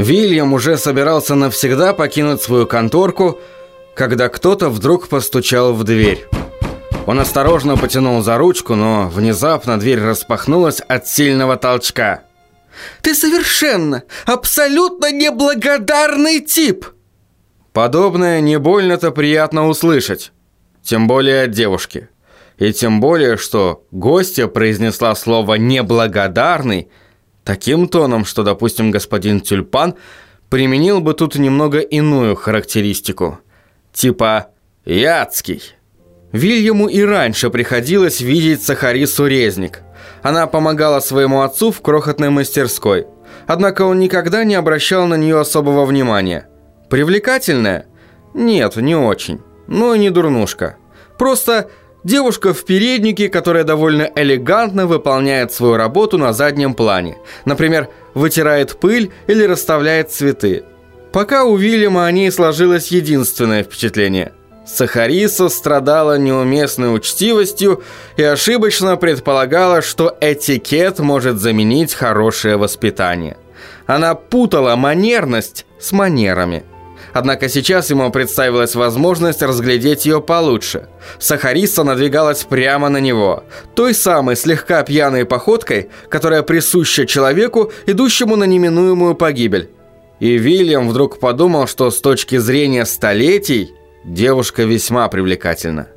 Вильям уже собирался навсегда покинуть свою конторку, когда кто-то вдруг постучал в дверь. Он осторожно потянул за ручку, но внезапно дверь распахнулась от сильного толчка. «Ты совершенно, абсолютно неблагодарный тип!» Подобное не больно-то приятно услышать, тем более от девушки. И тем более, что гостья произнесла слово «неблагодарный» таким тоном, что, допустим, господин Тюльпан применил бы тут немного иную характеристику. Типа «яцкий». Вильяму и раньше приходилось видеть Сахарису Резник. Она помогала своему отцу в крохотной мастерской. Однако он никогда не обращал на нее особого внимания. Привлекательная? Нет, не очень. Но и не дурнушка. Просто девушка в переднике, которая довольно элегантно выполняет свою работу на заднем плане. Например, вытирает пыль или расставляет цветы. Пока у Вильяма о ней сложилось единственное впечатление – Сахариса страдала неуместной учтивостью и ошибочно предполагала, что этикет может заменить хорошее воспитание. Она путала манерность с манерами. Однако сейчас ему представилась возможность разглядеть ее получше. Сахариса надвигалась прямо на него, той самой слегка пьяной походкой, которая присуща человеку, идущему на неминуемую погибель. И Вильям вдруг подумал, что с точки зрения столетий Девушка весьма привлекательна.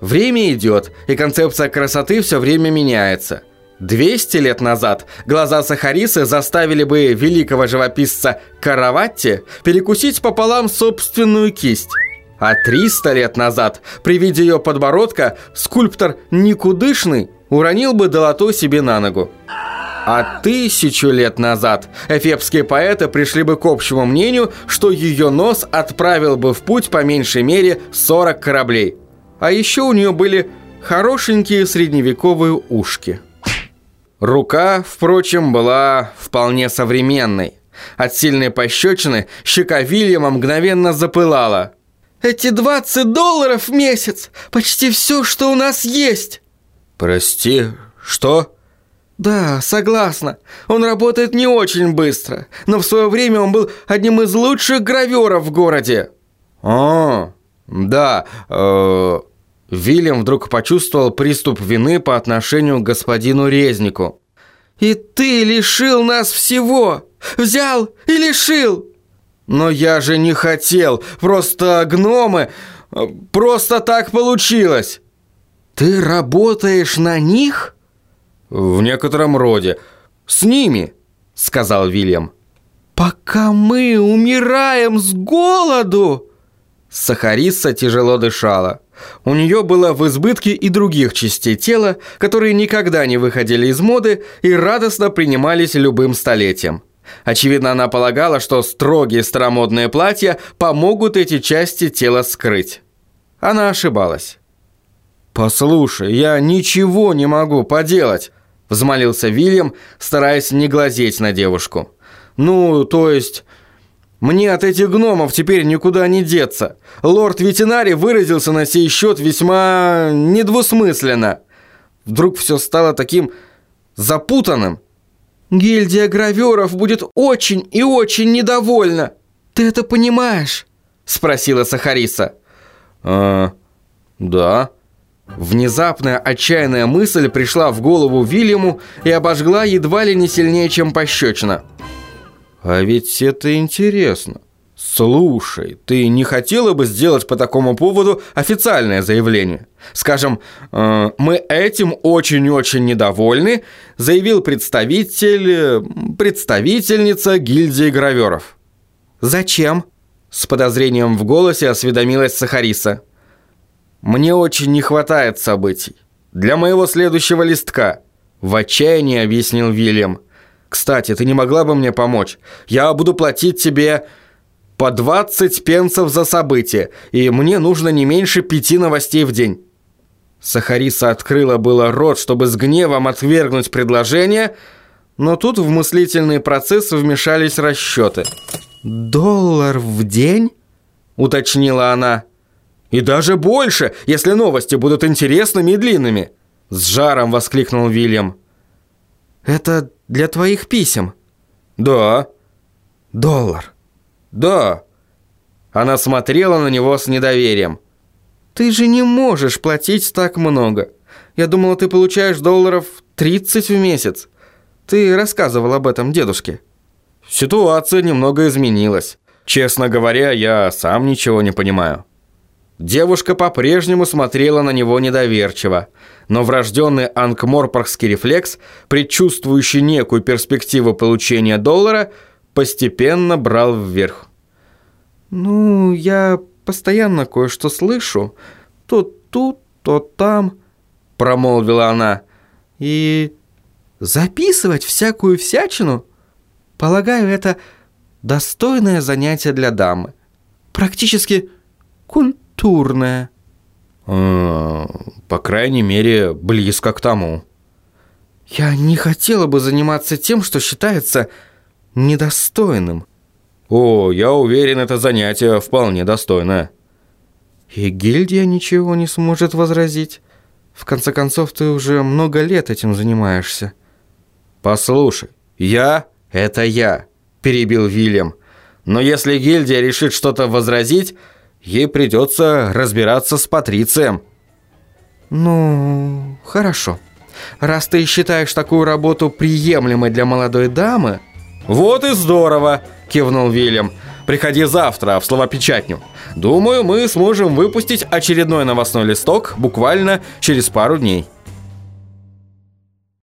Время идет, и концепция красоты все время меняется. 200 лет назад глаза Сахарисы заставили бы великого живописца Караватти перекусить пополам собственную кисть. А 300 лет назад, при виде ее подбородка, скульптор Никудышный уронил бы долото себе на ногу. А тысячу лет назад эфепские поэты пришли бы к общему мнению, что ее нос отправил бы в путь по меньшей мере 40 кораблей. А еще у нее были хорошенькие средневековые ушки. Рука, впрочем, была вполне современной. От сильной пощечины щека Вильяма мгновенно запылала. «Эти 20 долларов в месяц! Почти все, что у нас есть!» «Прости, что?» «Да, согласна. Он работает не очень быстро, но в свое время он был одним из лучших граверов в городе». «А, да, э, Вильям вдруг почувствовал приступ вины по отношению к господину Резнику. «И ты лишил нас всего! Взял и лишил!» «Но я же не хотел! Просто гномы! Просто так получилось!» «Ты работаешь на них?» «В некотором роде. С ними», — сказал Вильям. «Пока мы умираем с голоду!» Сахариса тяжело дышала. У нее было в избытке и других частей тела, которые никогда не выходили из моды и радостно принимались любым столетием. Очевидно, она полагала, что строгие старомодные платья помогут эти части тела скрыть. Она ошибалась. «Послушай, я ничего не могу поделать», – взмолился Вильям, стараясь не глазеть на девушку. «Ну, то есть...» «Мне от этих гномов теперь никуда не деться. Лорд ветеринарий выразился на сей счет весьма недвусмысленно. Вдруг все стало таким запутанным». «Гильдия граверов будет очень и очень недовольна. Ты это понимаешь?» – спросила Сахариса. «А, да». Внезапная отчаянная мысль пришла в голову Вильяму и обожгла едва ли не сильнее, чем пощечина. «А ведь это интересно. Слушай, ты не хотела бы сделать по такому поводу официальное заявление? Скажем, э, мы этим очень-очень недовольны», заявил представитель... представительница гильдии граверов. «Зачем?» С подозрением в голосе осведомилась Сахариса. Мне очень не хватает событий. Для моего следующего листка. В отчаянии объяснил Вильям. Кстати, ты не могла бы мне помочь? Я буду платить тебе по 20 пенсов за событие, и мне нужно не меньше пяти новостей в день. Сахариса открыла было рот, чтобы с гневом отвергнуть предложение, но тут в мыслительный процесс вмешались расчеты. «Доллар в день?» – уточнила она. И даже больше, если новости будут интересными и длинными!» С жаром воскликнул Вильям. «Это для твоих писем?» «Да». доллар. Да. Она смотрела на него с недоверием. Ты же не можешь платить так много. Я думала, ты получаешь долларов 30 в месяц. Ты рассказывал об этом дедушке. Ситуация немного изменилась. Честно говоря, я сам ничего не понимаю. Девушка по-прежнему смотрела на него недоверчиво, но врожденный анкморпоргский рефлекс, предчувствующий некую перспективу получения доллара, постепенно брал вверх. «Ну, я постоянно кое-что слышу. То тут, то там», — промолвила она. «И записывать всякую всячину? Полагаю, это достойное занятие для дамы. Практически культурное. Э, по крайней мере, близко к тому. Я не хотела бы заниматься тем, что считается недостойным. О, я уверен, это занятие вполне достойное. И гильдия ничего не сможет возразить. В конце концов, ты уже много лет этим занимаешься. Послушай, я — это я перебил Вильям. «Но если гильдия решит что-то возразить, ей придется разбираться с Патрицием». «Ну, хорошо. Раз ты считаешь такую работу приемлемой для молодой дамы...» «Вот и здорово!» – кивнул Вильям. «Приходи завтра в словопечатню. Думаю, мы сможем выпустить очередной новостной листок буквально через пару дней».